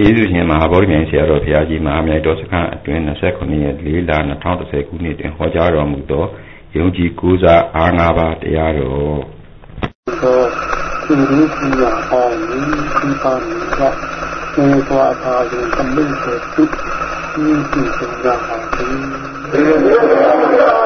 ယေရှုရှင်မဟာဗောဓိမြိုင်ဆရာတော်ဘုရားကြီးမဟာမြိုင်တော်စခန်းအတွင်း29ရက်4လ2010ခုနှစ်တွင်ဟောကြားတော်မူသောယုံကြည်ကိုးစားအားငါးပါးတရားတော်သောသူရိတိယအောင်ဒီပါဏိကသေသွားသာရင်တမိတ်စေသူဤသူစံသာပါသည်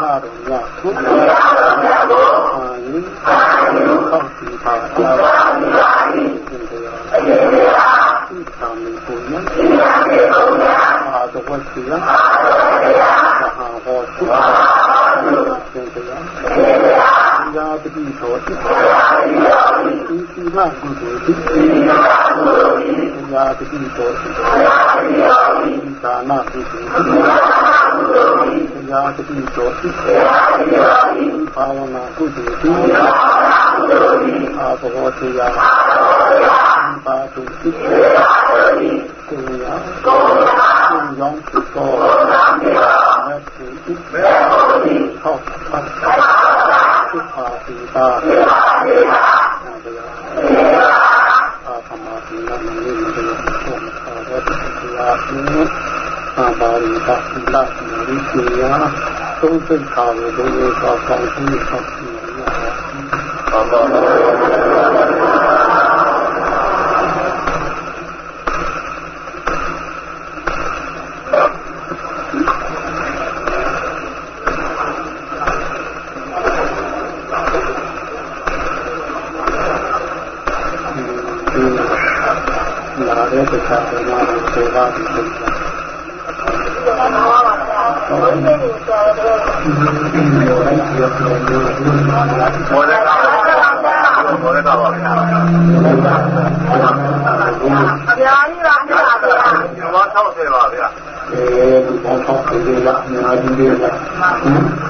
ဟရိယသုအာယိသံသီပါဒာတိတေယသုသံမိပုညံအာသဝတိယသာဟောသုတေယသာပတိသောတိသာပတိသီလကုသိုလ်သီလကုသိုလ် ညာတိတောတိသာနာတိတိညာတိတောတိဘာဝနာကုသိုလ်တိအာဘောတိယပါတုတိကိုယကိုယံကိုယံတိမေဟောတိဟောတိသာတိသာ တိအာဘာရိသသတ္တိရိစီယသုံးစိတ်ခါဝေဒုက္ခကောင်းပြီးသတ်ပြီးရပါဘာသာ မောဒကာမောဒကာပါဗျာအများကြီးပါဗျာဘာ60ပါဗျာအဲဘာ60ပါဗျာအများကြီးပါ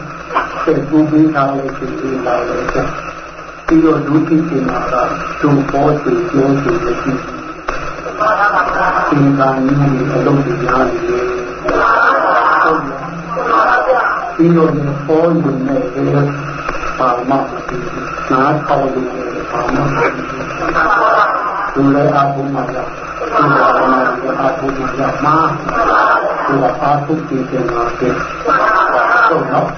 ပေါ်ဒီလမ်းပြသူကမောဒန်တာနင်းပြီးတော့လူကုလူဖြစ်တဲ့တဲ့အဲခံပြီးလာဘူးသူလာမှာပြေလို့ပြီးတာပါညောင်းကုန်တဲ့သူညောင်းနေတဲ့ဒီကပြီးတာပြီးလာပဲသူစေပူပြီးတာလည်းပြီးလာတယ်ပြီးတော့ဒုတိယမှာကသူပေါ်သူပြောသူလည်းရှိဒီကနေ့အလုပ်တွေများနေတယ်ပြီးတော့ပေါ်ယူနေတဲ့ပါမနားထောင်နေတဲ့ပါမသူလည်းအဘုံမှာသူကလည်းအဘုံမှာမှာသူကအာထုတည်တယ်မှာတဲ့ဟုတ်နော်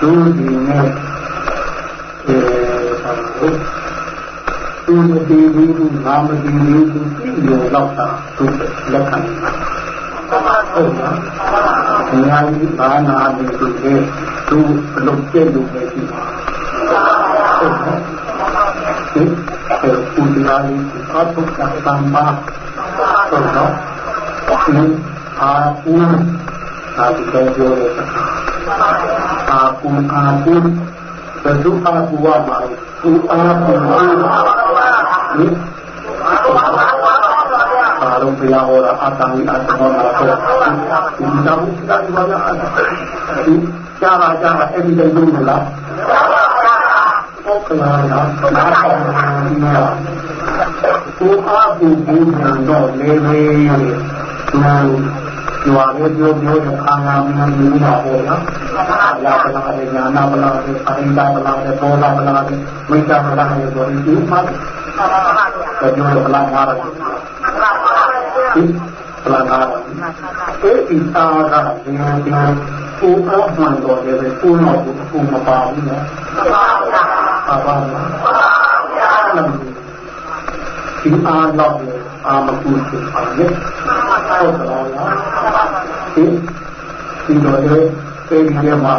သူဒီနဲ့အဲဟုတ်သူမတည်ဘူးငါမတည်ဘူးသူသိရောတော့တာသူလက်ခံဟုတ်နော်အများကြီးဘာနာနေသူလေသူဘလို့ပြည့်လို့ပဲရှိပါဟုတ်နော်ဒီအဲပူဒီလာလေးအထုကတံပါဟုတ်နော်ဒီအာပူအာဒီကြောပြောတဲ့ အာပူအာပူဘယ်သူအာပူဝမှာသူအာပူဝဒီအာရုံပြာဟောတာအတန်ကြီးအတမောတာဆိုဒီတောင်ကဒီဘာသာဒီကြားပါကြားပါအဲ့ဒီတည်းလုံးမလားပုတ်ကလာတာနားပေါင်းနေတာကိုအားပူပူနေတော့လေလေ သူကျွာလေးပြောပြောတဲ့ခါငါမင်းလူနာပေါ့နော်။လာပလာတဲ့ညာနာပလာတဲ့အရင်ကပလာတဲ့ပေါ်လာပလာတဲ့ဝိသပလာတဲ့ဆိုရင်ဒီမှာပြောလို့ပလာမှာတော့ဒီပလာမှာအဲဒီသာကဒီဒီကိုအောက်မှန်တော့လေကိုတော့ကိုမပါဘူးနော်။ပါပါပါပါဒီအားတော့အာမကူချင်ပါနဲ့ဟုတ်တော့လားဒီဒီတော့လေအဲဒီကမှာ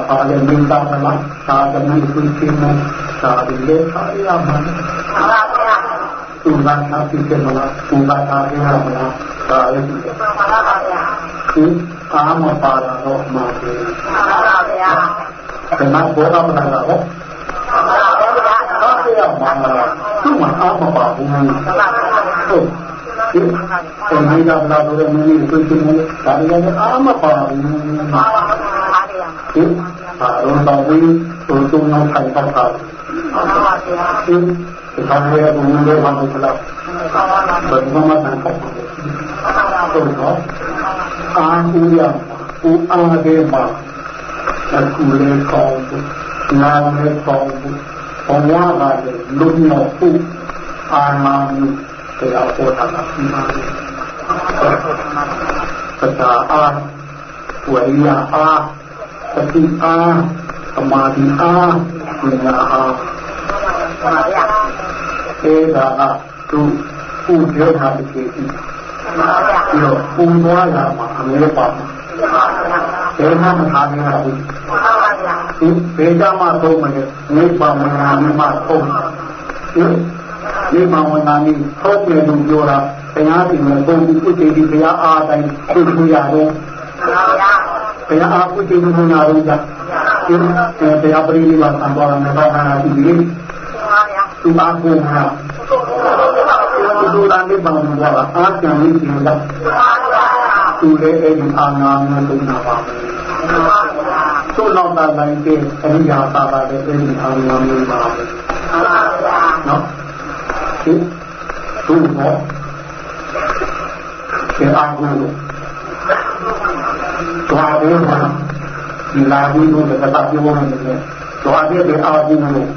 ပါလေမင်းသားကလားသာသမီကူချင်မယ်သာဒီလေပါရမှာသူကသာဖြစ်တယ်မလားသူကသာရရမလားဒါလည်းဒီအာမပါတော့မှာတယ်ကနဘောရမလားတော့အားရမှာသူ့မှာအားမပါဘူးဟုတ် ဒီအမေကဘာလို့လဲမင်းကိုသိနေလဲဒါလည်းအားမပါဘူးဒီဘာလို့တော့ဒီသူ့သူ့နောက်ထိုင်တော့တာဒီဒီကံရဲ့ဘုံလေးဘာလို့လဲဘယ်မှာမှတန်တော့ဟုတ်တော့အာဟုရဦးအားတဲ့မှာအခုလေကောင်းနာမည်ကောင်းဘဝကလည်းလွတ်မြောက်ဖို့အာနာမှု တရားဟောတာကပြီးပါပြီပတာအားဝိညာအားသတိအားသမာဓိအားဉာဏ်အားအဲဒါကသူဥဒေဟာတိတိပြီးတော့ပုံသွားလာမှာအမြဲပါဘယ်မှမထားနိုင်ဘူးဒီဘေးကမှသုံးမယ်နိဗ္ဗာန်မှာမှသုံးဒီ နိဗ္ဗာန်မှာနိထောက်တယ်လို့ပြောတာတရားစီမံပုံပြီးဥတည်ဒီဘုရားအားတိုင်းသိလို့ရတော့ဘုရားအားဥတည်လို့ရတော့ကြဒီတရားပရိနိဗ္ဗာန်သံဃာနဲ့ဘာသာဒီဒီသူအားကိုဟာသူလာနိဗ္ဗာန်ကိုအားကြံနေတယ်လားသူလည်းအဲ့ဒီအာနာမျိုးသုံးတာပါသို့နောက်တာလိုက်တဲ့အရိယာပါပါတဲ့အဲ့ဒီအာနာမျိုးပါနော် ဒီသူ့ဘောဒီအာဟုသွားတယ်မှာဒီလာပြီးလို့တပတ်ပြောနေတယ်သွားတယ်ဒီအာဟုလို့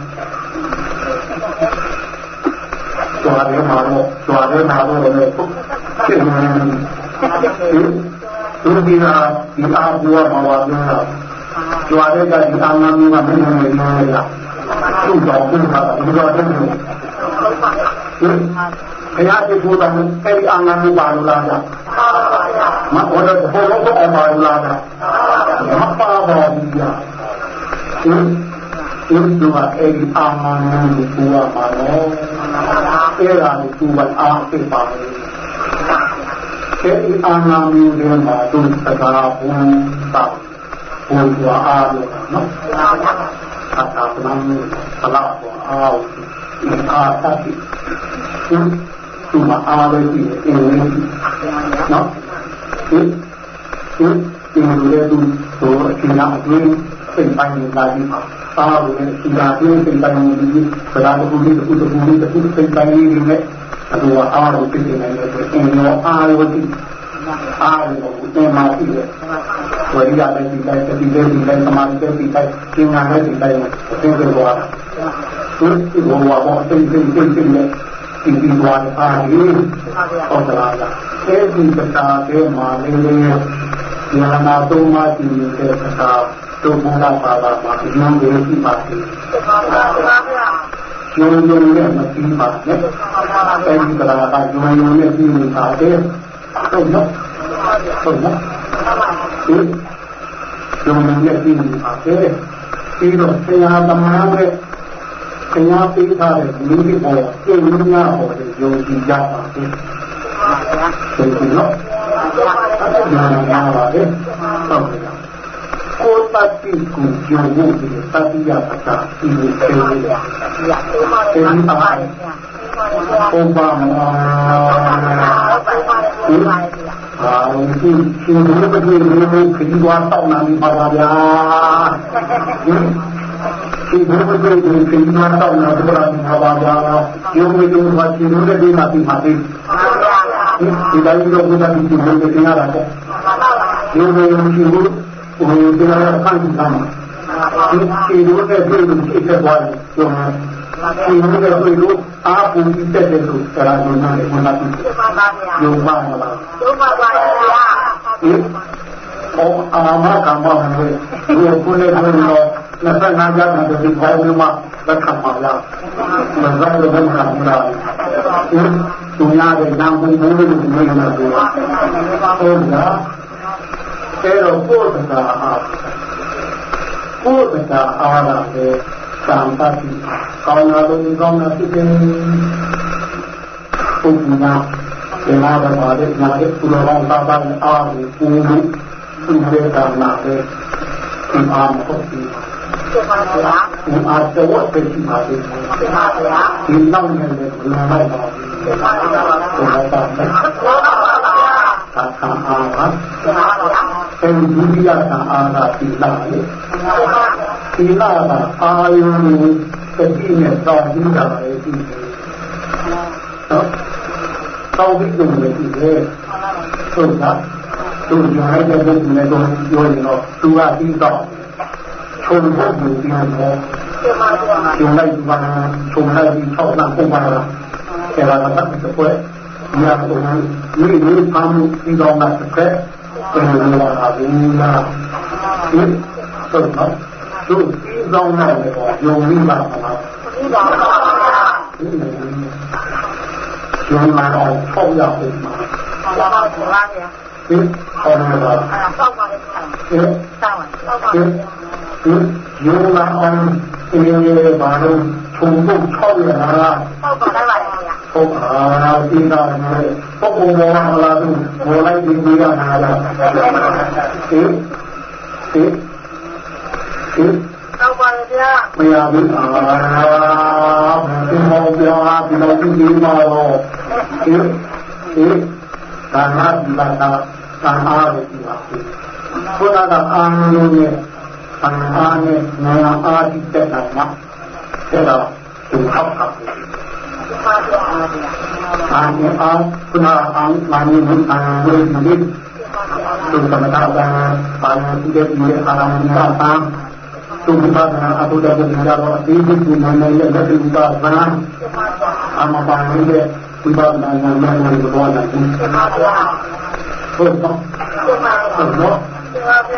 သွားတယ်မှာတော့သွားတယ်မှာတော့လည်းဖြစ်နေတယ်သူဒီကဒီအာဟုကမှာပါပြောတာကြွားတဲ့ကဒီအာနာမျိုးကမင်းမင်းလေးလားသူ့ကြောင့်သူ့ကဒီလိုတော့တယ် ဘုရားရှိခိုးတယ်အဲ့ဒီအာနာမျိုးပါလို့လားမဟုတ်တော့ဘုရားကတော့ပါလို့လားမပါပါဘူးကြာဒီဒီတော့အဲ့ဒီအာနာမျိုးကိုပါပါတော့အဲ့ဒါကိုသူကအားသိပါဘူးအဲ့ဒီအာနာမျိုးတွေမှာသူစကားဘုံတောက်ဘုံကြွားအားလို့နော်အတာပနမ်းပလာပေါ်အား ဒီအားတတ်သူသူမအားလို့ဒီအင်းနော်ဒီဒီဒီလိုလေသူတို့အချင်းအအတွင်းစိတ်ပိုင်းလာပြီးပါအားလို့ဒီလာပြီးစိတ်ပိုင်းပြီးပလာကူဒီကူတူဒီတူစိတ်ပိုင်းပြီးနဲ့အတူအားလို့ပြည့်နေတယ်ဆိုရင်ရောအားလို့ဒီအားလို့ဒီမှာရှိတယ်ဝိရိယလည်းဒီတိုင်းတတိလည်းဒီတိုင်းသမာဓိလည်းဒီတိုင်းသင်္ဃာလည်းဒီတိုင်းအသိပြောသွားတာသူ ဒီဘောဝဘောအသိသိသိသိနဲ့ဒီဒီသွားအားကြီးဟုတ်သလားအဲဒီပတာကဲမှာလေးလေးဉာဏ်နာသုံးပါးကြည့်နေတဲ့ပတာတို့ဘုရားဘာသာမှာဉာဏ်ကိုရှိပါသေးတယ်ကျိုးကျိုးနဲ့မပြီးပါနဲ့အဲဒီပတာကဉာဏ်ရုံနဲ့ပြီးနေပါတယ်ဟုတ်နော်ဟုတ်နော်ဒီကျုံနဲ့ပြီးနေပါတယ်ပြီးတော့ဆရာသမားရဲ့ ဆရာပေးထားတဲ့လူတွေပေါ်ကျင့်လို့များဟောတယ်ယုံကြည်ကြပါစေဟုတ်ကဲ့နော်နာနာပါပဲဟုတ်ကဲ့ကိုတတိကိုကျုံမှုဒီတတိယပတာဒီလိုပြောရတာအဲဒီအားဘုရားမောအာဒီရှင်ဘုရားပြည်မျိုးခရီးသွားတောင်းနာနေပါပါဗျာ ဒီဘုရားပြည်မျိုးခရီးသွားတောင်းနာကြပါပါဗျာယုံမယုံပါရှင်တို့တဲ့မှာပြီးပါသေးဒီတိုင်းတော့ဘုရားပြည်မျိုးကိုတင်ရတာပေါ့ယုံမယုံရှိဘူးဟိုတရားဖန်တီးတာဒီဒီလိုနဲ့ပြည်လို့ဖြစ်သွားတယ်ယုံဒီလိုနဲ့ပြည်လို့အားပူပြီးတက်တယ်လို့ဆရာတော်နာလည်းမနာဘူးယုံပါမလားယုံပါပါဗျာဟင်အော်အာမကမ္မဟဲ့ဒီကုလေဘုံတော့လ 25ရက်မှာဒီဘိုင်းမှာလက်ခံပါလားမဇ္ဈိမဘုရားမလားသူများရဲ့နာမ်ကိုဘုရားကိုမြင်နေတာကိုဟုတ်လားအဲတော့ကိုယ်တကာဟာကိုယ်တကာအားလာတဲ့သံသတိကောင်းတာလို့ကောင်းတာဖြစ်တယ်ပုဂ္ဂိုလ်ကဒီမှာပါတဲ့နာရဲ့ပူရောင်းတာပါအားကိုပူပြီးသူတွေကနာတဲ့အာမဟုတ်ဘူး ဒီမှာတော့ပြင်ပါသေးတယ်ဒီမှာကဒီနောက်နဲ့ဘယ်မှာလဲဒီမှာကတော့ဘယ်မှာလဲသာသာအားကအဲဒီဒုတိယသာအားကသီလလေသီလကအာယုံစတိနဲ့တောင်းပြီးတာပဲဒီတော့တောင်းပြီးတော့လည်းဒီလေဟုတ်လားသူညာရဲ့ဘုရားနဲ့တော့ပြောရင်တော့သူကပြီးတော့ ชมได้ดีจริงแท้ชมได้มาชมได้ดีชอบนั่งคงมาแต่เราตั้งแต่เพื่อเนี่ยตรงนี้นี่นี่ความที่เรามาสักแค่เป็นเรื่องอาวุธนะนี่ต้นเขาသူပြီးဆောင်နိုင်တယ်ပေါ့ယုံပြီးပါပါလားပြီးပါပါကျွမ်းလာတော့ပေါ့ရအောင်ပါပါပါပါလားဒီဟောရမှာပါဆောက်ပါလေဆောက်ပါဆောက်ပါ ယုံလာအောင်အေးဘာလို့ခြုံပုတ်ထောက်ရတာလားဟုတ်ပါလားဟုတ်ပါလားဒီတော့ပုပ်ပုံပေါ်လာလားသူဘောလိုက်ပြီးပြရတာလားဒီဒီဒီတော့ပါဗျာမရဘူးအာဒီမောပြာဒီလိုဒီမောဒီဒီသာနာဘာသာသာအားရပြီပါဘုရားကအာရုံနဲ့ ปัญหาเนี่ยนาอาทิตย์นั้นนะแต่เราถูกขับขับอาเนี่ยอาคุณอาอังมานี่มันอาเลยมันนี่ถูกธรรมชาติปัญหาที่เด็กมีอารมณ์ต่างต่างถูกปัญหาอาตุเด็กมีอารมณ์ที่ดีที่มันเนี่ยเด็กมีปัญหาอามาปัญหาเนี่ยคุณปัญหาเนี่ยมันมันก็ว่าได้ถูกต้องถูกต้อง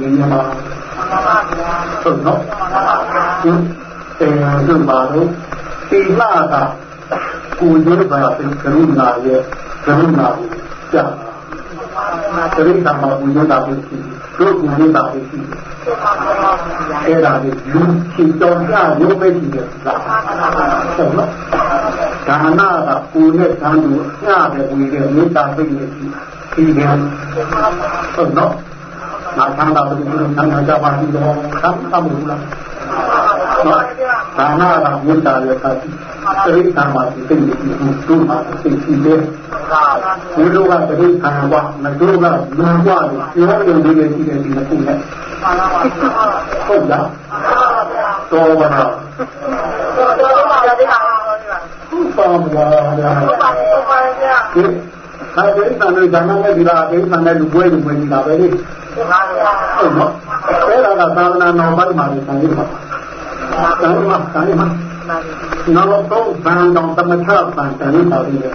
ကြီးများပါပါပါဗျာဟုတ်နော်ပါပါဗျာဒီတေရုပ်ပါလို့ဒီလာတာကိုယ်ရေးပါတဲ့ကရုဏာရဲ့ကရုဏာကိုကြာတရိသမ္မာဘုရားတာကိုရှိတို့ကိုရေးတာကိုရှိကျေပါပါဗျာအဲ့ဒါလေးလူချီတော်ကြရုပ်ပဲရှိတယ်လားဟုတ်နော် ဒါနကကိုယ်နဲ့သံသူညတဲ့ဝင်တဲ့မေတ္တာပိတ်နေရှိဒီကံဟုတ်နော်နာသံသာဘုရားနာမကြပါဘူးတော့သံသမှုလားနော်ဒါနကမေတ္တာရဲ့သတိတရိသမ္မာတိပိတ်နေရှိသူ့မှာသိရှိတယ်ဒီလိုကတရိသမ္မာမတို့ကလူ့ဘဝကိုပြောနေနေရှိတဲ့ဒီနှစ်ခုနဲ့ဟုတ်လားတော်ပါလား ပါမလားဗျာဒီခါဒီတန်လေးဓမ္မနဲ့ဒီလားဒီတန်နဲ့လူပွဲလူပွဲဒီလားပဲလေဟုတ်နော်အဲ့ဒါကသာသနာတော်ဘက်မှာဆံရမှာဆံရမှာဆံရမှာနောက်တော့ဘန်တော်တမထပန်တန်လေးပါပြီလေ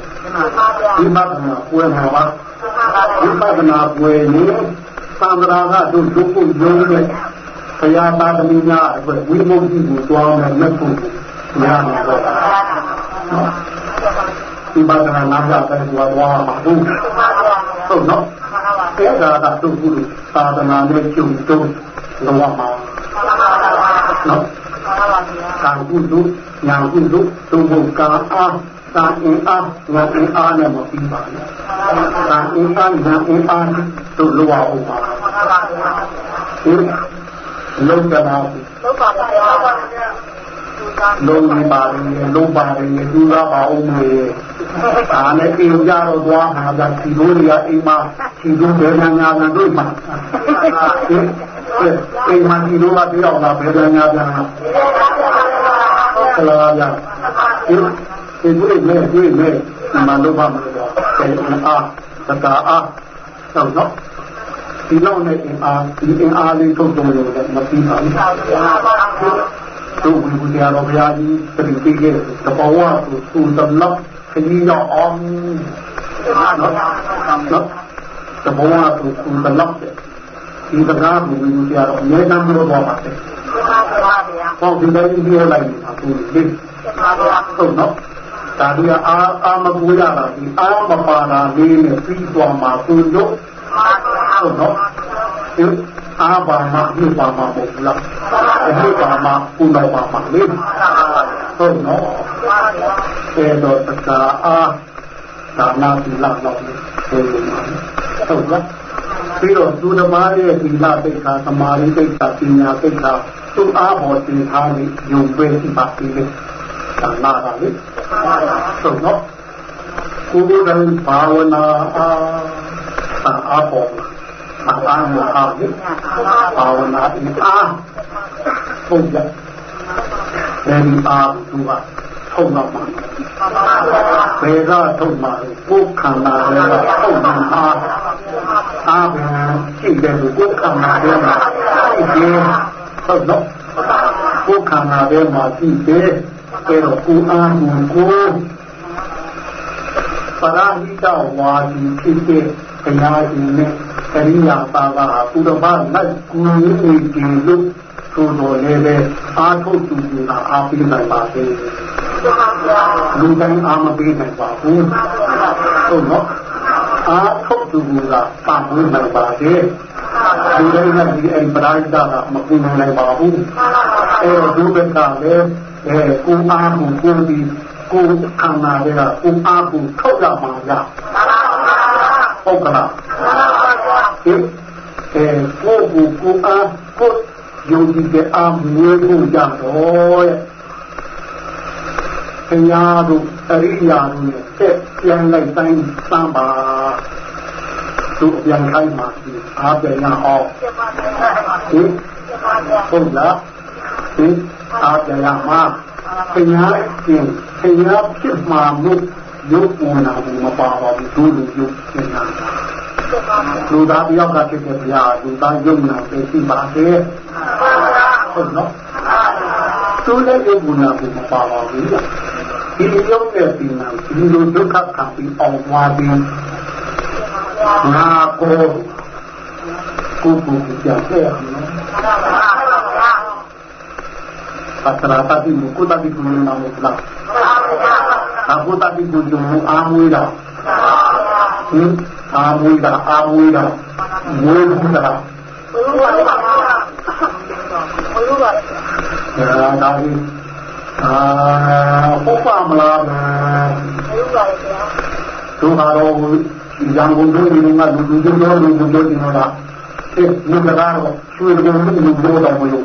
ဒီမတ်နာပွဲမှာပါဒီမတ်နာပွဲနေသံဃာကတို့ဒုက္ခရုံးတဲ့ဘုရားသာသမီများအတွက်ဝိမု ക്തി ကိုတွားမယ်လက်ဖို့ရမှာတော့ ဒီပါဒနာနာမတဲ့ဘုရားတော်မှာဟုတ်ဟုတ်နော်အဲ့ဒါကတို့ကုလို့သာသနာနဲ့ကျုံတုံးလောမှာနော်ကံကုလို့ညာကုလို့သုံးဖို့ကံအားသာအင်းအားငါအင်းအားနဲ့မပြီးပါဘူးသာအင်းအားငါအင်းအားတို့လိုအောင်ပါဟင်လုံးကြပါဘူးလုံးပါပါဘုရား လုံးနေပါရင်လုံးပါရင်သူကပါအောင်မေဒါနဲ့အိမ်ကြတော့သွားမှာကဒီလိုတွေကအိမ်မှာဒီလိုပဲညာညာတို့မှာဟင်အိမ်မှာဒီလိုကပြောင်းလာပဲညာညာဆလာရဒီဒီတွေ့မဲ့တွေ့မဲ့ဒီမှာလုံးပါမှာတော့အဲအားသကာအားတော့တော့ဒီလောက်နဲ့အင်အားဒီအင်အားလေးထုတ်ကြလို့လည်းမပြီးပါဘူး တို့ဘုရားတော်ဘုရားကြီးပြည်ပြည်ရဲ့တဘောဝသူသူတလောက်ခကြီးရောက်အောင်နော်နော်တဘောဝသူသူတလောက်ဒီတကားဘုရားတော်အမြဲတမ်းလို့တော့ပါတယ်ဟောဒီတိုင်းပြောလိုက်တာသူလေးဟုတ်နော်ဒါဒီအားအာမပူရတာဒီအာမပါတာလေးနဲ့ပြီးသွားမှာသူတို့ဟုတ်နော်ဒီ အာဘာမဒီပါမမဟုတ်ဘူးလားဒီပါမပူတော့ပါမလေးဟုတ်နော်အဲတော့တကားအားသာနာသီလတော့ဒီလိုမှာဟုတ်လားပြီးတော့သူဓမ္မရဲ့သီလပိဋကသမာဓိပိဋကပညာပိဋကသူအားပေါ်သင်ထားပြီးယုံပဲရှိပါသေးတယ်သာနာပါလေဟုတ်နော်ကိုယ်တိုင်ဘာဝနာအားအားပေါ် မှာအားမအားဘူးဘာဝနာအအားဟုတ်ကြအဲဒီအားသူကထုတ်တော့မှာဘယ်ကထုတ်မှာကိုယ်ခန္ဓာရဲ့ထုတ်မှာအားအားပဲရှိတယ်ကိုယ်ခန္ဓာရဲ့မှာရှိတယ်ဟုတ်တော့ကိုယ်ခန္ဓာရဲ့မှာရှိတယ်အဲတော့ကိုယ်အားကိုကို ပရဟိတဝါဒီဖြစ်တဲ့ဘုရားရှင်နဲ့ကရိယာပါပါပုရမလိုက်ကူနေကြလို့ဆိုတော်လည်းပဲအာထုတ်သူကအားပေးနိုင်ပါသေးလူတိုင်းအားမပေးနိုင်ပါဘူးဟုတ်နော်အားထုတ်သူကပါဝင်နိုင်ပါသေးလူတိုင်းကဒီအပရာဒကမကူနိုင်ပါဘူးအဲတော့ဒုက္ခလည်းအဲကိုအားကိုကိုဒီ ကိုခန္ဓာတွေကကိုအားကိုထုတ်ရမှာရဟုတ်ကလားအဲအဲကိုကိုကိုအားကိုယုံကြည်တဲ့အာမွေးဖို့ရတော့ရဲ့ဘုရားတို့အရိယာတို့နဲ့ဆက်ပြန်လိုက်တိုင်းစမ်းပါသူပြန်ခိုင်းမှာဒီအားပြန်ရအောင်ဒီဟုတ်လားဒီအားပြန်ရမှာ ဘုရားရှင်ဘုရားဖြစ်မှာမှုရုပ်ပေါ်လာမှုမပါပါဘူးသူလူရုပ်ဖြစ်နေတာလူသားတယောက်ကဖြစ်တဲ့ဘုရားလူသားယုံနာပဲရှိပါသေးဟုတ်နော်သူလည်းယုံနာမှုမပါပါဘူးဒီရုပ်ရဲ့ဒီနာဒီလိုဒုက္ခခံပြီးအောင်သွားပြီးငါကိုကိုကိုကြားခဲ့ရမယ်ပတရာတတိမုကုတတိကုလနာမုလားအကုတတိကုကျုံအာမွေးတာဟင် အာမွေးတာအာမွေးတာမွေးဘူးလားဘုရားပါဘုရားပါဒါဒါကြီးအာဟုတ်ပါမလားဘုရားပါဗျာသူဟာတော့ရန်ကုန်တို့ဒီကလူလူတို့တို့လူတို့ဒီမှာအဲလူကတော့ရွှေကုန်လူလူတို့တော့မလု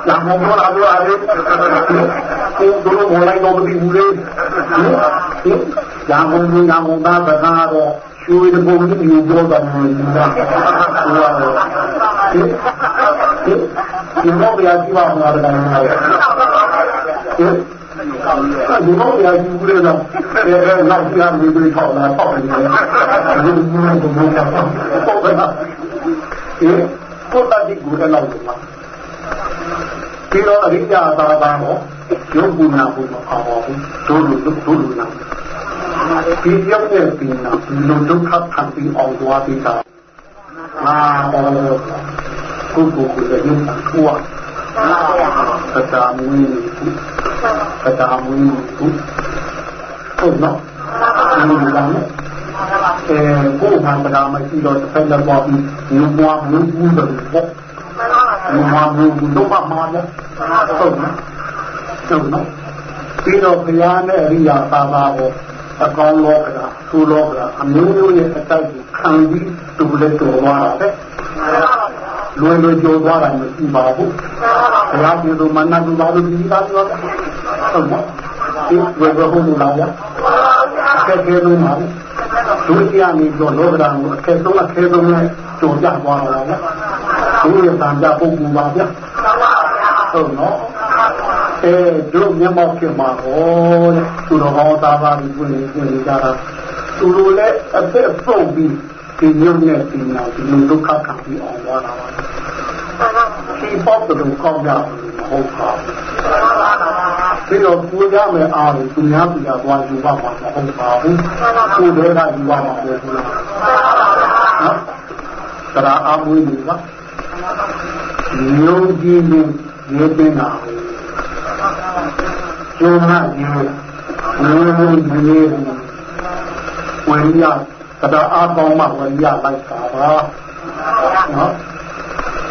ပ်ဘူးကျောင်းကျောင်းမောလာတော့အဲ့ကိုတို့မောလိုက်တော့မသိဘူးလေကျောင်းကုန်လူကျောင်းကုန်သားကကတော့ရွှေကုန်လူလူတို့တော့မလုပ်ဘူးလားဟိုကတော့ဒီဒီမောပြာကြည့်ပါမှာတယ်နော်ဒီမောပြာကြည့်ဘူးလေတော့အဲနောက်ပြားပြီးပြီးထောက်လာထောက်နေတယ်ဒီလိုမျိုးမျိုးကတော့ပေါ့ဗျာအဲကိုတတိကူတဲ့လောက်မှာ ပြီးတော့အရိယာသာသာကိုရုပ်ပူနာကိုမပါပါဘူးဒုလူဒုဒုလူနာဒီရောက်တဲ့ပြီးနာဒီလိုဒုက္ခခံပြီးအောင်သွားပြီးတာအာဘောကိုကိုကိုလည်းရုပ်ထွားသတ္တမွေးသတ္တမွေးဟုတ်နော်ဒီလိုလားအဲကိုယ်မှန်တရားမရှိတော့တစ်ဖက်လည်းပေါ်ပြီးညမွားမူးဘူးတော့ပေါ့ည မွားမူးဘူးတော့မှမှားတယ်ဟုတ်နော်ဟုတ်နော်ပြီးတော့ဘုရားနဲ့အရိယာသာသာကိုအကောင်းလောကတာသူလောကတာအမျိုးမျိုးရဲ့အတိုက်ကိုခံပြီးသူလည်းတော်သွားတာပဲလွယ်လွယ်ကြောသွားတာမရှိပါဘူးဘုရားပြည်သူမနတ်သူပါလို့ဒီသားပြောဟုတ်ပါဒီဝေဘဟုမူလာရအခက်ခဲဆုံးပါဒုတိယနေတော့လောကဓာတ်ကိုအခက်ဆုံးအခက်ဆုံးနဲ့ကြုံကြသွားတာဗျာ ဘုရားတန်ကြပုဂ္ဂိုလ်ပါဗျာဟုတ်နော်အဲတို့မျက်မှောက်ဖြစ်မှာဟောတဲ့သူတော်ကောင်းသားသားတွေပြင်နေပြင်နေကြတာသူတို့လည်းအသက်ပုတ်ပြီးဒီညုံနဲ့ဒီနာဒီလိုဒုက္ခခံပြီးအောင်သွားတာပါဒီပေါက်တူကောင်းကြမဟုတ်ပါဘူးပြီးတော့ပူရမယ်အားကိုသူများပြည်သွားယူပါမှာမဟုတ်ပါဘူးကိုယ်တည်းကယူပါမှာမဟုတ်ဘူးနော်တရားအမွေးတွေက ညုံကြည့်နေရေပင်တာကျုံမရေဝိဝိရေဝိရတရားအပေါင်းမှဝိရလိုက်တာပါနော်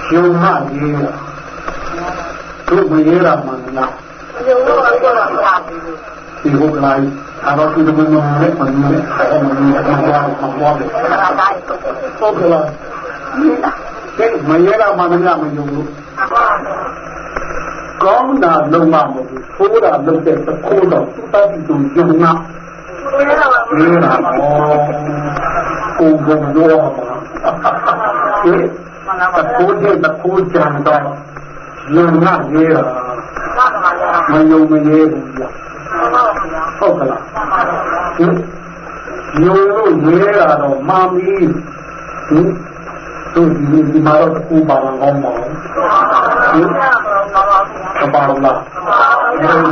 ကျုံမရေတို့မရေတာမှန်လားဒီဟုတ်လားအတော့ဒီလိုမျိုးနဲ့မှန်တယ်အဲ့လိုမျိုးမှန်သွားမှန်သွား တယ်ဟုတ်ကဲ့လားဒီမရေတာမှန်တယ်မယုံဘူးကောင်းတာလုံးမမဟုတ်ဘူးဖိုးတာလုံးတဲ့သခိုးတော့သူတတ်ပြီးသူယုံနာရေးတာပေါ့ကိုဘုံရောဒီသခိုးတဲ့သခိုးကြံတော့ယုံနာရေးတာမယုံမရေးဘူးပြဟုတ်ကလားဟင်ယုံလို့ရေးတာတော့မာမီဟင် သူဒီဒီမှာတော့ကိုပါလာကောင်းပါဘူးဟင်မပါဘူးလား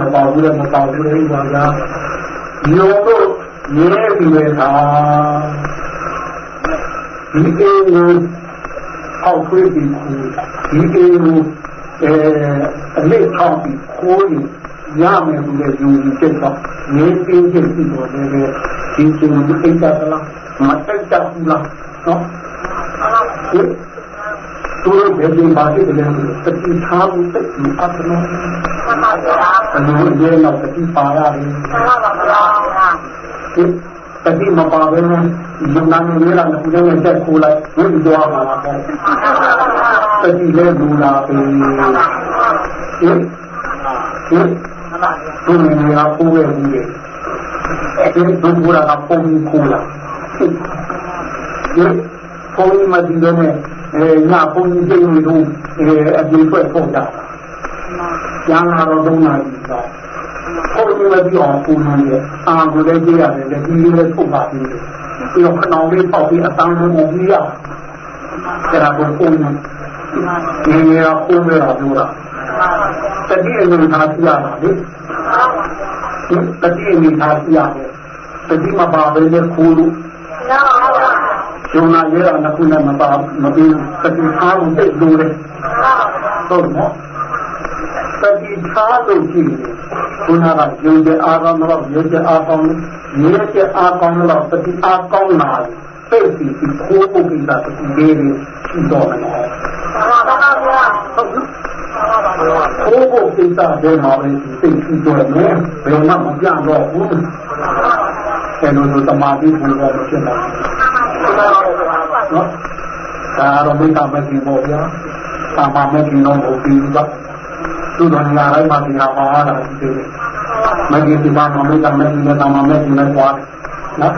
မပါဘူးလေမပါဘူးလေပါလားယုံလို့ရေးပြီးလေသာဒီအေးကိုအောက်ခွေးပြီးဒီအေးကိုအဲအလေးထောက်ပြီးခိုးပြီးရမယ်ဆိုတဲ့ယူကြီးချက်တော့ငင်းပြင်းချက်ပြီးတော့လည်းဒီကျုံဒီအိတ်တာလားမတက်တာဘူးလားနော် ဒီသူတို့ဘယ်လိုပါဖြစ်တယ်လဲတတိထားမှုစိတ်ကိုအပ်နော်အလိုရဲတော့တတိပါရတယ်ဒီတတိမပါဘဲနဲ့လူနာနေရတာက ဘုရားရဲ့တက်ခိုးလိုက်ဝိဒ္ဓဝါပါလားတတိလည်းလူလာပြီဟင်ဟင်သူမြင်ရပိုးရဲ့ဘူးလေဒီဒုက္ခကပုံကိုလာဒီပုံမဒီလည်းအဲညပုံကြီးကျင်းလို့အဲအပြင်ထွက်ဖို့တာကျန်လာတော့သုံးနာရီသာပုံကြီးမပြောင်းပူနေတယ်အာကိုလည်းကြည့်ရတယ်ဒီလိုလည်းထုတ်ပါသေးတယ်ပြီးတော့ခဏလေးပေါက်ပြီးအတန်းလုံးကိုပြီးရကျတာကိုပုံနေနေရပုံရတာပြောတာတတိယအနေထားပြရတာလေတတိယအနေထားပြရတယ်တတိမပါဘဲနဲ့ခိုးလို့ ကျုံနာရဲတာနှစ်ခုနဲ့မပါမပြီးတတိထားလို့တိတ်လို့လေဟုတ်နော်တတိထားလို့ကြည့်ခုနကယုံတဲ့အာရုံတော့ယုံတဲ့အာရုံမြေတဲ့အာရုံတော့တတိအာကောင်းလာစိတ်စီခိုးဖို့ကိစ္စတတိလေးရှိတော့မယ်ဟုတ်ဘိုးဘုကိစ္စတွေမှာပဲသိသိကြတယ်ဘယ်မှမပြတော့ဘူးအဲလိုလိုတမာတိဘူတော့ဖြစ်လာ နော်ဒါတော့မိသားမကြီးပေါ့ဗျာတာမမကြီးတော့ဘုပြီးတော့သူတော်ညာတိုင်းမှာဒီဟာပါတာဒီလိုမကြီးဒီမှာမမိသားမကြီးနဲ့တာမမကြီးနဲ့သွားနော်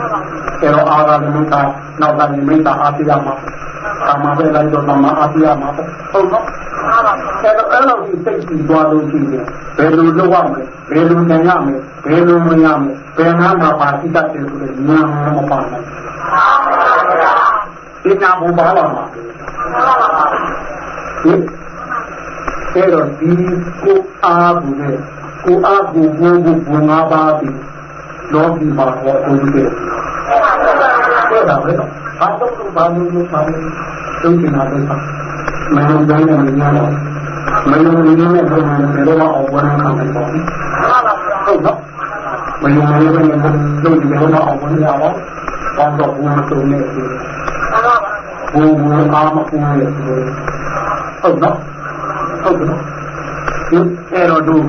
အဲတော့အာရမိသားနောက်ကမိသားအားပြရမှာတာမပဲလိုက်တော့တာမအားပြရမှာဟုတ်နော်အဲ့တော့အဲ့လိုဒီစိတ်ကြီးသွားလို့ရှိရင်ဘယ်လိုလုပ်ရမလဲဘယ်လိုနိုင်ရမလဲဘယ်လိုမရမလဲဘယ်မှာမှာပါသိတတ်တယ်ဆိုတဲ့ဉာဏ်မပါဘူး ဒီနာဘူပါလာမှာဒီအဲ့တော့ဒီကိုအားဘူးနဲ့ကိုအားကိုဘိုးဘုဘုံငါးပါးပြီးလောကီမှာဟောတူတယ်အဲ့ဒါပဲဘာတော့ဘာလို့ဘာလို့တုံးနေတာလဲမယုံတိုင်းနဲ့မညာတော့မယုံနေနဲ့ဘယ်မှာဘယ်တော့အောင်ဝန်ခံနိုင်ပါ့ဟုတ်တော့မယုံနေနဲ့လုံးဒီဘယ်တော့အောင်ဝန်ရပါဘောင်းတော့ဘုံတုံးနေတယ် ဘုံဘုံအားမပူနေတယ်ဟုတ်တော့ဟုတ်တော့ဒီအဲ့တော့တို့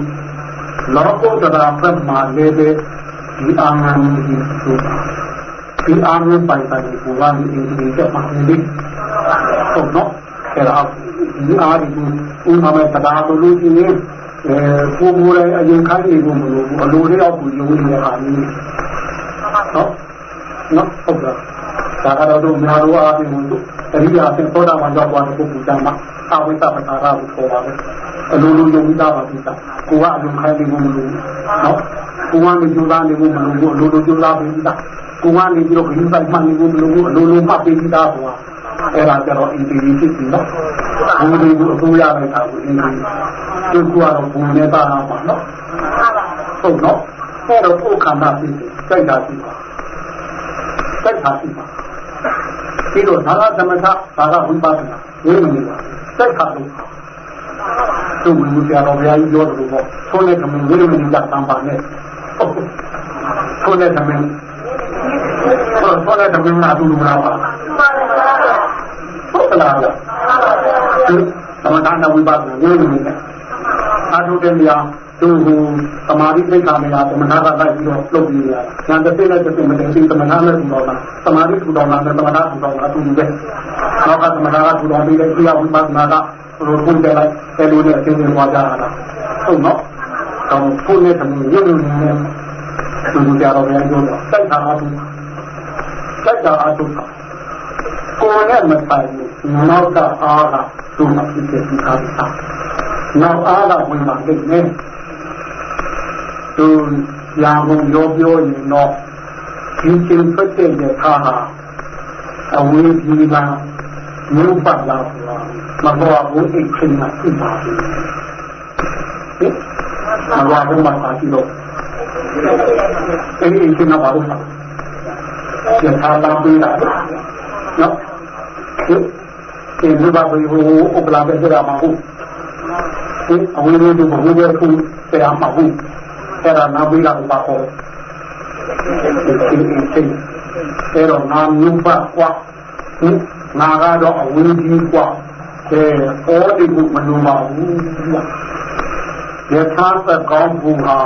လောကုတ္တရာဘက်မှာလည်းပဲဒီအာငါမျိုးကြီးဆိုတာဒီအာငါပိုင်ပိုင်ကိုဘာလို့အင်္ဂလိပ်ကမှမသိဟုတ်နော်အဲ့ဒါဒီအားဒီဥမာမဲ့တရားတော်လို့ရှိရင်အဲကိုယ်ကိုယ်ရဲ့အရင်ခိုင်းနေဖို့မလို့အလိုလေးတော့ကိုယုံနေတဲ့ဟာမျိုးနော်နော်ဟုတ်လား ဒါကတော့တို့များလို့အားဖြင့်တို့အရိယာအဖြစ်သောတာပန်ရောက်သွားတဲ့ပုဂ္ဂိုလ်တမ်းမှာအဝိသပတာရကိုခေါ်ပါပဲအလိုလိုယုံကြပါပြီသားကိုကအလိုခိုင်းနေဖို့မလို့နော်ကိုကနေကြိုးစားနေဖို့မလို့အလိုလိုကြိုးစားပြီးသားကိုကနေပြီးတော့ခရီးဆိုင်မှနေဖို့မလို့အလိုလိုမှတ်ပြီးသားကွာအဲ့ဒါကြတော့အင်တီဗီဖြစ်ပြီနော်ဘုံတွေကိုအစိုးရလိုက်တာကိုအင်တီဗီသူကတော့ဘုံနဲ့ပါမှာနော်ဟုတ်နော်အဲ့တော့ကိုယ်ခန္ဓာဖြစ်စိတ်ဓာတ်ဖြစ်ပါစိတ်ဓာတ်ဖြစ် ပါပြီးတော့သာရသမထသာရဝိပဿနာဝိမနေပါစိတ်ဓာတ်လို့သူ့လူပြတော်ဘုရားကြီးပြောတယ်ပေါ့သုံးတဲ့ကမင်းဝိမနေကြတန်ပါနဲ့သုံးတဲ့ကမင်းသုံးတဲ့ကမင်းကသူ့လူမလားပါဟုတ်လားသမထနာဝိပဿနာဝိမနေနဲ့အာထုတဲ့နေရာ သူဟိုသမာဓိသိက္ခာမရသမဏကတိုက်ပြီးတော့လုပ်ပြီးရတာဉာဏ်တစ်သိနဲ့တစ်သိမတည်ပြီးသမဏနဲ့ထူတော်တာသမာဓိထူတော်တာနဲ့သမဏထူတော်တာအတူတူပဲနောက်ကသမဏကထူတော်ပြီးတဲ့ကျိယဝိပဿနာကဘုလိုပုံတယ်လိုက်တယ်လို့နဲ့အသိဉာဏ်ပွားကြတာဟုတ်နော်တော့ဖုန်းနဲ့သမီးရုပ်ရုပ်နဲ့သူတို့ကြတော့ပြန်ပြောတော့စိတ်ဓာတ်အတူစိတ်ဓာတ်အတူကိုယ်နဲ့မဆိုင်ဘူးနောက်ကအားကသူ့မှာဖြစ်ဖြစ်ဒီကားတာနောက်အားကဝင်ပါလိမ့်မယ် သူရာဟုပြောပြောရင်တော့ဒီချင်းဖတ်တဲ့ရထားဟာအဝေးကြီးကမြို့ပတ်လာဆိုတာမတော်ဘူးအိတ်ချင်းကပြပါဘူးဟင်မတော်ဘူးမှာပါကြည့်တော့အဲ့ဒီအိတ်ချင်းကပါလို့ရထားလာပြီးတာနော်ဒီဒီဘာဘယ်ဟိုဥပလာပဲကြရမှာဟုတ်ဒီအဝေးလေးကဘုရားခုဆရာမဟုတ် အဲ့ဒါနာပြီးလာပါခေါ်ဒီဒီဒီအဲ့တော့နာမြုပ်ပါကွာဟင်နာကတော့အဝေးကြီးကွာကဲဩဒီကုမလုံးပါဘူးယထာသကောင်းဘူးဟာ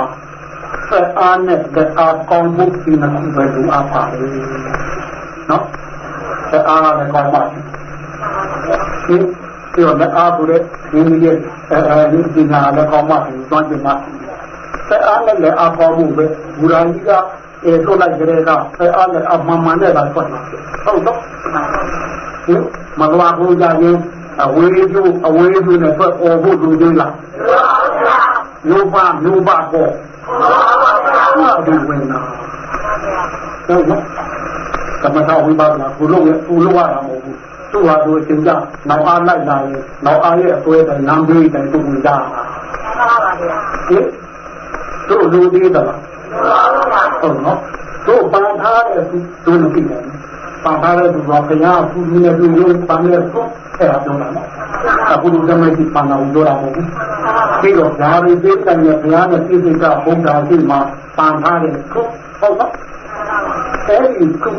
ဆက်အားနဲ့တရားကောင်းမှုဒီမှာဘယ်လိုအပါလဲနော်ဆက်အားနဲ့ကောင်းပါဒီပြောတဲ့အားကိုလည်းဒီနည်းအဲဒီဒီနာလည်းကောင်းပါဒီတွန်းကြမှာ ဆက်အားနဲ့လည်းအပေါ်မှုပဲဘူရာကြီးကအဲထုတ်လိုက်ကြတဲ့ကဆက်အားနဲ့အမှန်မှန်နဲ့လာထွက်လာဟုတ်တော့ဟင်မကွာဘူးကြရင်အဝေးကျိုးအဝေးကျိုးနဲ့ထွက်ပေါ်ဖို့လူကြီးလားမျိုးပါမျိုးပါပေါ့ဟုတ်ဒီဝင်နာဟုတ်နော်ကမ္မထာဝိပါဒနာဘုလို့ဘုလို့ရတာမဟုတ်ဘူးသူ့ဟာသူအချိန်ကြနောက်အားလိုက်လာရင်နောက်အားရဲ့အစွဲတဲ့လမ်းပြီးတိုင်သူ့ဝင်ကြတာဟင် တို့လူသေးတယ်ဟုတ်နော်တို့ပန်ထားတဲ့သူတို့မသိဘူးပန်ထားတဲ့သူကဘုရားသူကြီးနဲ့သူရုပ်ပန်တဲ့သူအဲ့ဒါပြောတာနော်အခုလူသမီးကြီးပန်တာကိုပြောတာမဟုတ်ဘူးပြီးတော့ဓာရီသေးတယ်ဘုရားနဲ့ပြည့်စုံတာဘုရားရှိမှပန်ထားတဲ့ခုဟုတ်နော်အဲ့ဒီခု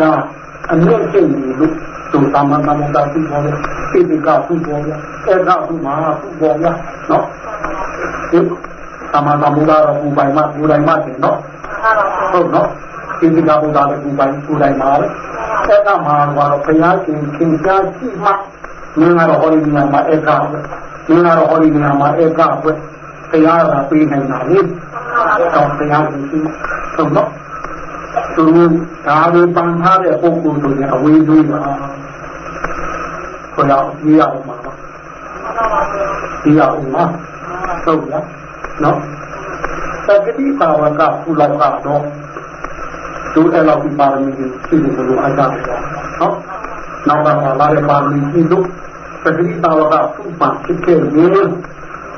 ကအမြင့်ကျင့်လို့သူသမ္မာသမ္မာသူပေါ်တယ်ပြည့်စုံကသူပေါ်တယ်အဲ့ဒါသူမှာသူပေါ်ရနော်ဒီ သမ္မာသမ္ဗုဒ္ဓတော်ပူပိုင်မှပူတိုင်မှတင်နော်ဟုတ်နော်ဒီဒီကဘုရားလည်းပူပိုင်ပူတိုင်ပါလေအဲ့ဒါမှာတော့ဘုရားရှင်ခင်ရှားရှိမှမင်းကတော့ဟောဒီနေရာမှာဧကပဲမင်းကတော့ဟောဒီနေရာမှာဧကပဲဘုရားကပေးနိုင်တာလေတော့ဘုရားရှင်ရှိဟုတ်နော်သူဒါလိုပန်ထားတဲ့ပုဂ္ဂိုလ်တွေအဝေးကြီးပါဘုရားကြည့်ရအောင်ပါကြည့်ရအောင်ပါဟုတ်လား နော်သတိပါဝကကုလောကတော့သူအဲ့လောက်ဒီပါရမီရှိတယ်လို့အားကြတယ်နော်နောက်ကလာတဲ့ပါရမီရှိလို့သတိပါဝကသူ့ပါဖြစ်ခဲ့ရင်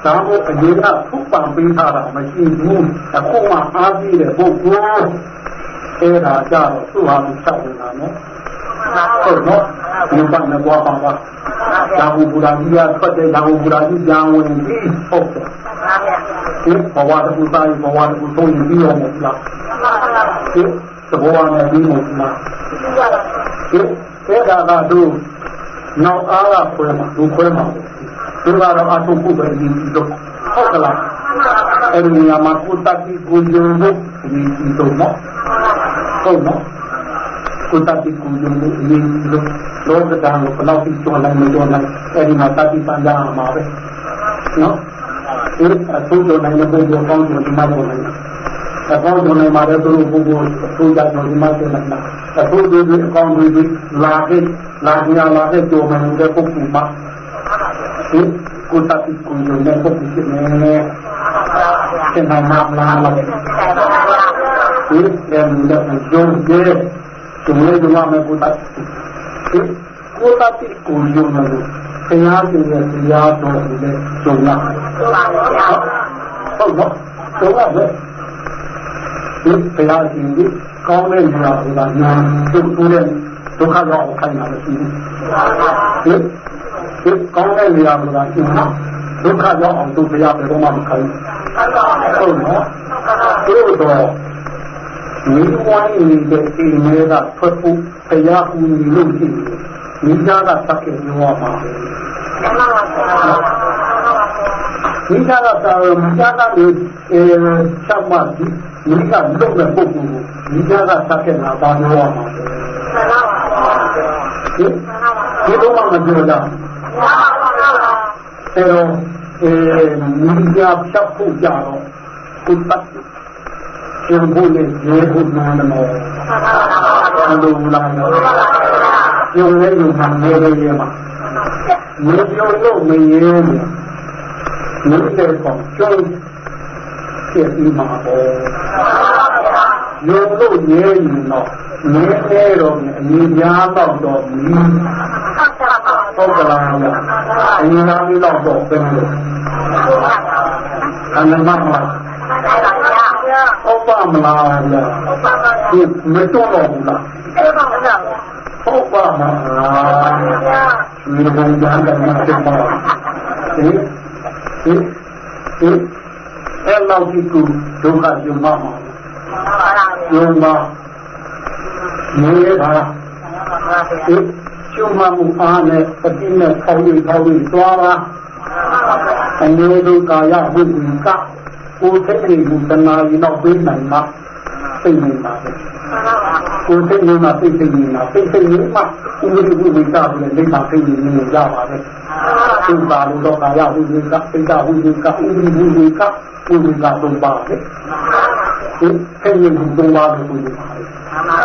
ဒါမို့အရင်ကသူ့ပါပေးထားတာမရှိဘူးအခုမှအားကြီးတဲ့ပုဂ္ဂိုလ်အဲ့ဒါကြတော့သူ့ဟာသူစောက်နေတာနော်ဟုတ်နော်ဒီပါနဲ့ပွားပါပါဒါဟုဘူရာကြီးကထွက်တဲ့ဒါဟုဘူရာကြီးကြောင်းဝင်ပြီးဟုတ်တယ် ဒီဘဝတခုသားဘဝတခုဆုံးပြီးရောမလားဒီသဘောနဲ့ပြီးမလားဒီအဲ့ဒါကတို့နောက်အားကခွဲမှာသူခွဲမှာသူကတော့အထုပ်ပုပဲဒီတော့ဟုတ်ကလားအဲ့ဒီနေရာမှာကိုတတိကိုယုံဖို့ဒီဒီတော့နော်ဟုတ်နော်ကိုတတိကိုယုံဖို့ဒီလိုလောကဓာတ်ကိုဘယ်လောက်ပြီးကျော်နိုင်မကျော်နိုင်အဲ့ဒီမှာတတိပန်ကြမှာပဲနော်ဒီအဆိုးကျော်နိုင်တဲ့ပုဂ္ဂိုလ်ကောင်းကျော်ဒီမှာပေါ်နိုင်တယ်အကောင်းဆုံးနေမှာတဲ့သူတို့ပုဂ္ဂိုလ်အထူးကြတော်ဒီမှာပြန် လာအထူးတွေအကောင်းတွေလာခဲ့လာကြလာတဲ့ကြောမှန်တဲ့ပုဂ္ဂိုလ်မှာဒီကိုတတိကိုယုံတဲ့ပုဂ္ဂိုလ်ဖြစ်နေတယ်နာမလာလာဒီလည်းလူလည်းကြုံကြဲသူလည်းဒီမှာမကိုတတိဒီကိုတတိကို ယုံတယ်ဘုရားရှင်ရဲ့တရားတော်ကိုလည်းကြုံလာဟုတ်တော့ကြုံလာပဲဒီဘုရားရှင်ကြီးကောင်းတဲ့နေရာကညာသူ့သူ့ရဲ့ဒုက္ခရောက်ခိုင်းတာမရှိဘူးဒီဒီကောင်းတဲ့နေရာကညာဒုက္ခရောက်အောင်သူဘုရားဘယ်တော့မှမခိုင်းဘူးဟုတ်နော်တို့တော့မိဝိုင်းနေတဲ့အိမ်ထဲကထွက်ဖို့ဘုရားကူညီလို့ရှိတယ်မိသားကသတ်ခဲ့ပြောပါ မိသားကသာမိသားကလေအဲချက်မှဒီမိကလုံတဲ့ပုဂ္ဂိုလ်ကိုမိသားကသတ်ခဲ့တာပါပြောပါဒီဒီတော့မှမပြောတာအဲတော့အဲမိသားဖြတ်ဖို့ကြတော့ကုသတ်ရှင်ဘုရားရေဘုရားနမောအလိုလာတော့ယုံလဲယုံမှနေရမှာမယုံလို့မရင်း နေတယ်ကောင်ကျုံဖြစ်ပြီးမှာပေါ့ယုံလို့ရင်းနေတော့နည်းနည်းတော့အမြင်များတော့တော့မီးဟုတ်ကလားဗျအမြင်များပြီးတော့တော့ပြန်လို့အနမမဟုတ်ပါမလားဗျဒီမတော်တော့ ဘူးလားဟုတ်ပါမလားဒီဘုံကြားတယ်မှာဖြစ်ပါဟင်ဟင်ဟင်အဲ့လောက်ဒီကုဒုက္ခယုံမှာယုံမှာနေရတာဟင်ကျုံမမှုအားနဲ့ပတိနဲ့ခေါင်းကြီးခေါင်းကြီးသွားတာအနေဒုကာယဝိဉ္ကကိုယ်စိတ်ကိုတဏှာကြီးတော့ပြေးနိုင်မှာ သိနေပါပဲကိုယ်စိတ်နဲ့မှသိသိနေတာသိသိနေမှဥပဒေဝိဝိကပြီးလက်မှာသိနေနေကြပါပဲသူပါလို့တော့ကာယဝိဝိကသိတာဝိဝိကဥပဒေဝိဝိကဝိဝိကတော့ပါပဲဒီသိနေမှုတော့ပါလို့ပြောပါတယ်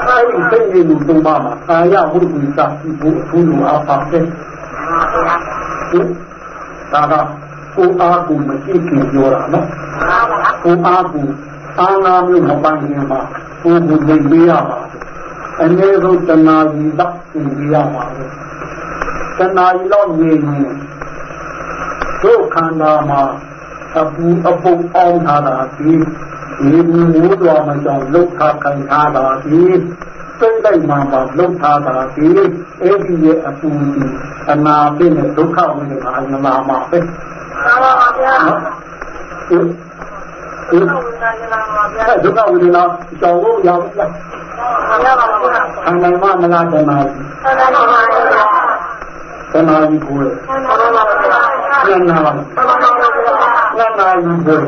အဲဒီသိနေမှုတော့ပါမှာကာယဝိဝိကဒီဘုသူ့လိုအားပါပဲဒီဒါကကိုအားကိုမရှိခင်ပြောတာနော်ကိုအားကို အာနာမျိုးမပန်းခင်မှာကိုယ်ကိုသိပေးရပါအနည်းဆုံးတဏှာကြီးတော့သိပေးရပါပဲတဏှာကြီးတော့နေနေတို့ခန္ဓာမှာအပူအပုတ်အောင်ထားတာဒီဒီမျိုးတော်မှကြောင့်လုခခံထားတာဒီစိတ်လိုက်မှာပါလုထားတာဒီအဲ့ဒီရဲ့အပူဒီအနာပိနဲ့ဒုက္ခဝင်တဲ့အာယနာမှာပဲမှန်ပါဗျာ ဒီဒုက္ခဝိဒနာကြောင့်လို့ရောက်လာအမှန်မှမလားတနာတနာကြီးကိုယ်တနာတနာကြီးကိုယ်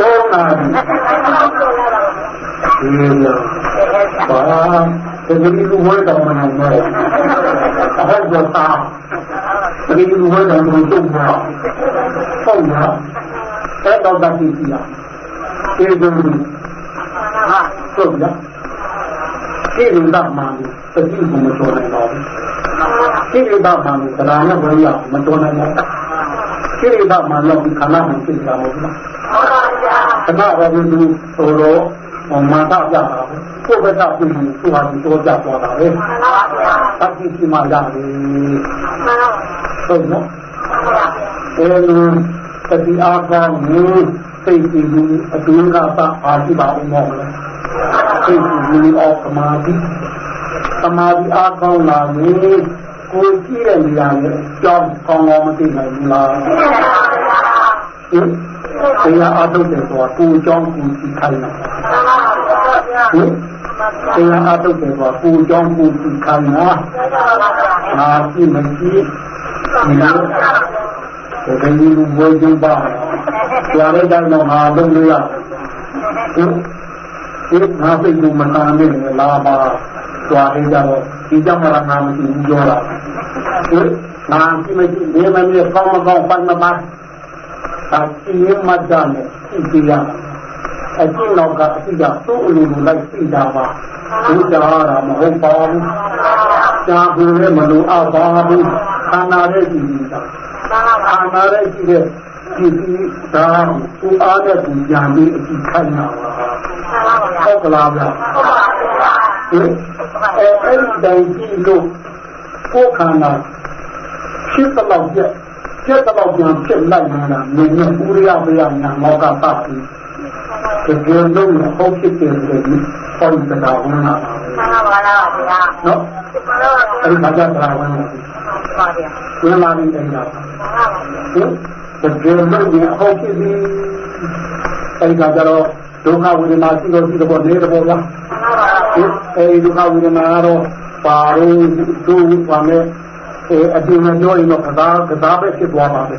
တောနာဒီလိုပါတကယ်လို့ဝဲတော်မှာနော်အဲ့တော့တာတကယ်လို့ဝဲတော်မှာတုံးပါဟု တ်လားအဲ့တော့တတ်ကြည့်ရအေးဘူးဟာဟုတ်လားကိရိတာမှန်တတိကိုမတော်နိုင်တော့ဘူးကိရိတာမှန်ကလာနဲ့ဘယ်ရမတော်နိုင်တော့ကိရိတာမှန်တော့ခန္ဓာမှသိကြမှာဘူးခဏရဘူးသူတော်တော်မာတာပြတာကိုယ်ပဲတာပြီးသူဟာဒီတော့ကြသွားတာပဲတတိရှိမှရတယ်ဟုတ်နော်အဲလို တတိအားကောင်းမျိုးစိတ်ကြည်မှုအတွင်းကသအာရှိပါဦးမောလဲစိတ်ကြည်မှုအောက်သမာဓိသမာဓိအားကောင်းလာရင်ကိုကြည့်တဲ့နေရာနဲ့ကြောင်းကောင်းကောင်းမသိနိုင်ဘူးလားဟင်တရားအားထုတ်တယ်ဆိုတာကိုကြောင်းကိုကြည့်ခိုင်းတာဟင်တရားအားထုတ်တယ်ဆိုတာကိုကြောင်းကိုကြည့်ခိုင်းတာငါကြည့်မကြည့်ဒီလို ဒီလိုလူဘိုးကျပါကျွာလိုက်တော့ငါလုံးလို့ရတယ်ဒီငါစိတ်ကမနာနဲ့လာပါကျွာလိုက်တော့ဒီကြောင့်မလားငါမရှိဘူးပြောတာဒီငါကြည့်မရှိနေမနေကောင်းမကောင်းပတ်မပါအစီရင်မကြနဲ့ကြည့်ရအကျင့်တော့ကအစီကသူ့အလိုလိုလိုက်သိတာပါဘုရားရမဟုတ်ပါဘူးရှားဘူးလည်းမလိုအပ်ပါဘူးခန္ဓာရဲ့ကြည့်နေတာ ခန္ဓာရဲ့ကြည့်တဲ့ဒီဒီဒါသူအားတဲ့သူညာပြီးအကြည့်ခိုင်းတာပါဟုတ်ကလားဗျာဟင်အဲအဲ့ဒီတိုင်ကြည့်လို့ကိုယ်ခန္ဓာဖြစ်တော့ပြက်ပြက်တော့ပြန်ဖြစ်လိုက်နေတာမြင်နေဥရိယမယညာမောကသတိတကယ်လို့ဟုတ်ဖြစ်တယ်လေဒီဟောဒီတရားဝင်လာတာမှန်ပါလားဗျာနော်အဲ့ဒီဘာသာတရားဝင်လာတယ် ပါဗျာဝင်လာပြီးတယ်လားဟင်တကယ်လို့ဒီဟုတ်ဖြစ်ပြီးအဲ့ဒီကြတော့ဒုက္ခဝေဒနာရှိလို့ရှိတော့နေတော့လားဟင်အဲ့ဒီဒုက္ခဝေဒနာကတော့ပါလို့ဒုပါမယ်အဲအပြင်မှာပြောရင်တော့ကစားကစားပဲဖြစ်သွားပါပဲ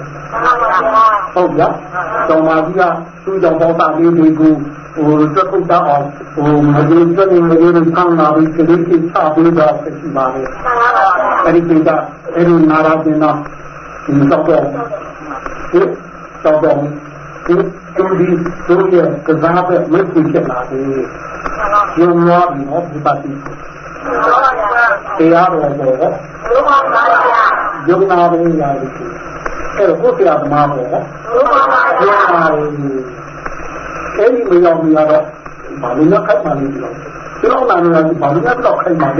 ဟုတ်ဗျာတော်မာကြီးကသူ့ကြောင့်ပေါ့တာလေးတွေကိုဟိုတက်ခုတ်တာအောင်ဟိုမကြီးကျွတ်နေမကြီးကန်းလာပြီးကလေးကြီးချပြီးတော့ဖြစ်ရှိပါလေအဲဒီကိစ္စ အဲ့ဒီနာရာတင်တော့ဒီတော့တော့ဒီတော့တော့ဒီဒီတို့ရဲ့ကစားပဲမဖြစ်လာဘူးညောင်းပြီးဟောဒီပါတိတရားတော်ပေါ်ဘုရားပါဗျာယုံနာပဲရတယ်အဲ့တော့ဘုရားသမားပေါ်ဘုရားပါဗျာအဲ့ဒီမရောက်မရတော့ဘာလို့လဲခက်မှန်းလို့ကျွန်တော်လာနေတာဘာလို့လဲတော့ခိုင်မှန်းတ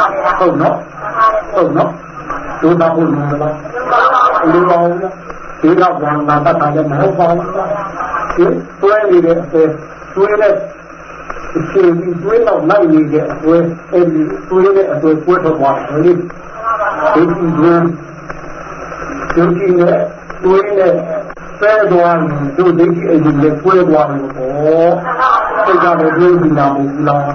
တာပတိမကြွားပုဂ္ဂိုလ်ဟုတ်ကြမြကြတော့တော်ပဲဒုက္ခသိတာရလည်းမဟုတ်ဘူးသူကတတ်တာလည်းမဟုတ်ဘူးသူရဲ့ကြည့်တဲ့အသွေးသေးသွားတာပါပဲငါဘွေးသေးရင်အဲ့ဒါငါတဘွေးအလိုလိုဖြစ်ပါမယ်ဟုတ်နော်ဟုတ်နော်ဒုက္ခဘုရားလားလူပါဦးဒီတော့ဘာငါတတ်တာလည်းမဟုတ်ပါဘူးဒီတွဲနေတဲ့အသွေးတွဲတဲ့အချိန်ဒီတွဲတော့နိုင်နေတဲ့အသွေးအဲ့ဒီတွဲတဲ့အသွေးပွက်တော့သွားတယ်လေဒီဒီတွဲဒီဒီနဲ့တွဲနဲ့ဆဲသွားရင်တို့ဒိဋ္ဌိအရင်လည်းကွဲသွားလို့ပေါ့စိတ်ကလည်းတွေးပြီးလာဘူးလား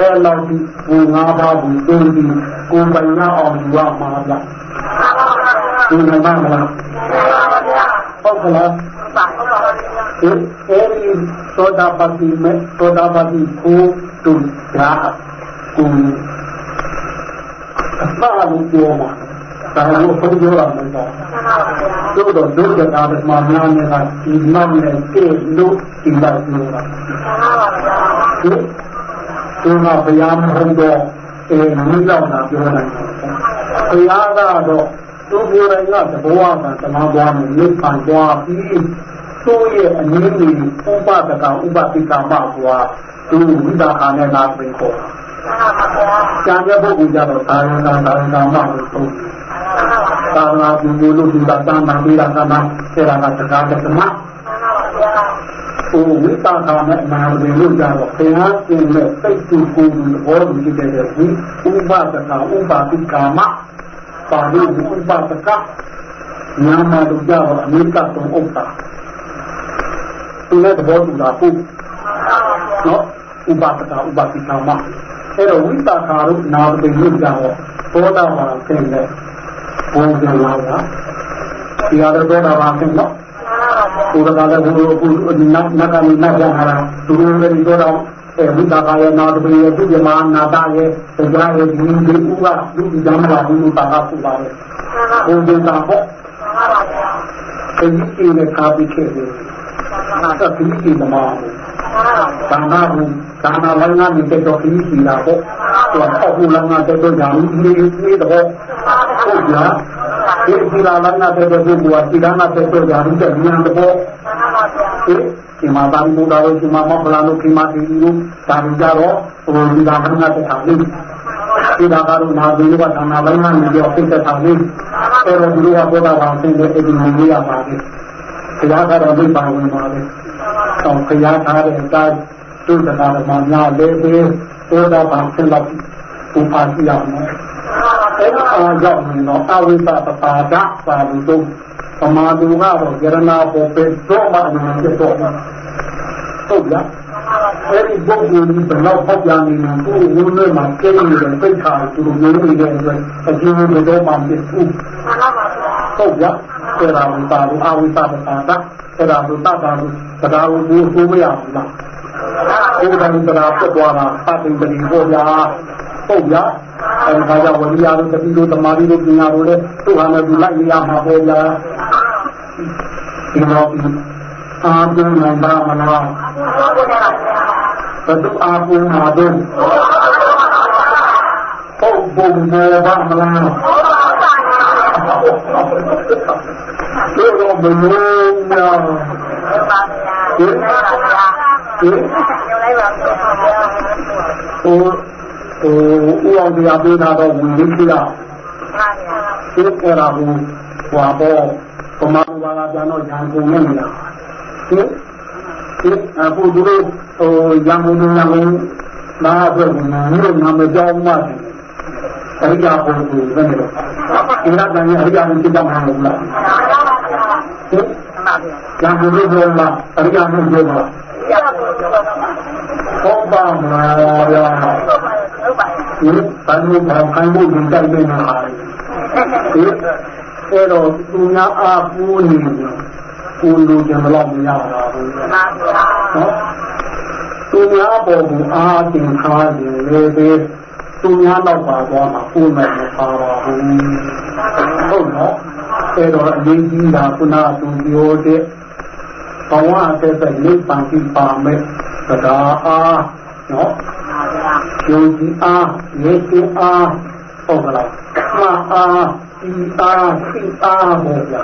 အဲလောက်ဒီဘူငါးပါးဘူးတွင်းပြီးကိုယ်ပိုင်ရအောင်ယူရမှာဗျဒီမှာမလားဟုတ်ကလားဒီအဲဒီသောတာပတိမေသောတာပတိကိုတူရာကိုအမှားလို့ပြောမှာဒါလို့ဘုရားရမှာတော့တို့တော့ဒုက္ခတာမှာနာနေကဒီနမ်နဲ့ပြေလို့ဒီလောက်လို့ပါဒီ ဒီမှာဘုရားမဟုတ်တော့အဲမိလောက်တာပြောနိုင်တယ်ဘုရားကတော့သူကိုယ်တိုင်ကသဘောကသမားသွားမယ်နိဗ္ဗာန်သွားပြီးသူ့ရဲ့အနည်းငယ်ဥပဒကဥပတိကမကွာသူဝိဒါခာနဲ့လာပြင်ခေါ်ကျန်တဲ့ပုဂ္ဂိုလ်ကြတော့သာယနာသာယနာမလို့သုံးသာနာပြုလို့ဒီကတန်တာပြီးတာကမှဆေရကတကားတဲ့မှာ ဟိုဝိတာကာနဲ့နာဝင်လို့ကြတော့ဘုရားရှင်နဲ့စိတ်တူကိုယ်ကိုဘောလို့ကြည့်တဲ့ဝိဥပဒကဥပတိကာမပါဠိဥပဒကနာမတို့ကြတော့အနိကတုံဥပ္ပါသူနဲ့သဘောတူတာဟုတ်နော်ဥပဒကဥပတိကာမအဲ့တော့ဝိတာကာတို့နာမတွေလို့ကြတော့ဘောတာမှာကျင်းတဲ့ဘုံကလာတာဒီဟာတော့တော့ပါခင်ဗျာ ဘုရားကလည်းဘုရားကနတ်နတ်ကနေနတ်ရဟာသူတို့လည်းတော့အဲဘုရားကရဲ့နာတပိယသူပြမနာတာရဲ့တရားရဲ့ဒီဒီဥကလူဒီဓမ္မလာဘူးတာကပူပါလေဘုရားကပေါ့အဲဒီကိလေကာပိခေတယ်နာတပိကိမမာဘာနာဘူးဒါနာလည်းငါမြင်တော့ခင်းစီလာပေါ့တော့အခုလည်းငါတော့ညာလူကြီးလေးတော့ဟုတ်ကြ ဒီဒီလာလည်းငါတော့ဘုရားဒီကနာတော့ညာလူတဲ့ညာတော့ဒီမှာဘာလို့ဒါလို့ဒီမှာမဟုတ်လားလို့ဒီမှာဒီလိုဒါကြတော့ဟိုဒီကနာတဲ့ထားလေးဒီဒါကတော့နာဒီကဒါနာလည်းငါမြင်တော့ဖြစ်တဲ့ထားလေးအဲ့တော့ဒီလိုကဘောဓဘာဆင်းတဲ့အဲ့ဒီမြင်ရပါပဲဘုရားကတော့မိပါဝင်ပါပဲတော့ဘုရားထားတဲ့အတိုင်းသူ့တရားတော်မှာများလေးသေးဘောဓဘာဆင်းတော့ဥပါစီရမယ် အဲ့ဒါအားကြောင့်တော့အဝိသပပါဒပါလို့တော့ပမာဒုကတော့ယရနာပေါ်ပဲတော့မှအမှန်ဖြစ်တော့ဟုတ်လားအဲ့ဒီဘုံကြီးဘယ်တော့ပေါက်ပြန်နေမှာသူ့ဝိုးနဲ့မှာကျင်းနေတဲ့ပိတ်ခါသူတို့မျိုးနေတဲ့အတွက်အကျိုးတော့မှဖြစ်ဘူးဟုတ်ကြအဲ့ဒါကိုပါလို့အာဝိသပတာတာအဲ့ဒါကိုတတ်တာကိုတရားကိုဘူးဘူးမရဘူးလားဘုရားတရားပြတ်သွားတာအပင်ပင်ပေါ်လာ ဟုတ်ကြအဲ့ဒါကြောင့်ဝိရိယတို့တတိတို့တမာရီတို့ပညာတို့လည်းသူ့ဟာနဲ့သူလိုက်နေရမှာပေါ်လာဒီတော့အာပြုနိုင်ပါမလားဘယ်သူအာပြုမှာတော့ဟုတ်ဘုံဘောပါမလားဒီတော့ဘယ်လိုများဒီဒီဟို ဟိုဦးအောင်တရားပေးတာတော့ဝင်လို့ရှိရဒီကရာဘူးဟွာတော့ပမာဏဘာသာပြန်တော့ညာကုန်နေလားဟင်ဒီအခုသူတို့ဟိုရံကုန်ရံကုန်နားအတွက်နာလို့နာမကြောက်မှတယ်အရိယာပုံကိုဘယ်လိုလဲဒီကတည်းကအရိယာကိုသိကြမှာမဟုတ်လားဟင်ရံကုန်လို့ပြောမှာအရိယာကိုပြောမှာဟုတ်ပါမလားဗျာ ဒီဘာလို့ဘာခိုင်းဖို့ဒီတိုက်နေတာဒီအဲ့တော့သူများအားပူးနေတယ်ကိုလူကြံတော့မရပါဘူးနော်သူများပေါ်ကိုအားတင်ထားတယ်လေပဲသူများတော့ပါသွားမှာကိုယ်နဲ့မပါပါဘူးဟုတ်နော်အဲ့တော့အရေးကြီးတာခုနသူပြောတဲ့ဘဝအသက်သက်လိပ်ပန်ပြီးပါမယ်တရားအား နော်ယုံကြည်အားယေရှုအားဟုတ်ကလားမအားဒီအားဒီအားဟောဗျာ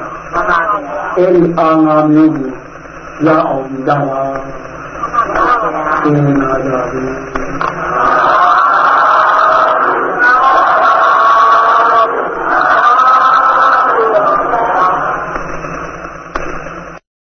အဲဒီအားငါမျိုးကိုရအောင်ကြပါသင်နာကြပါ